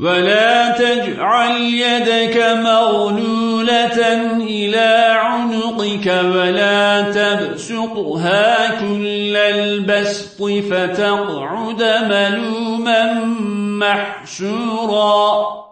ولا تجعل يدك مغلولة إلى عنقك ولا تبسقها كل البسط فتقعد ملوما محشورا.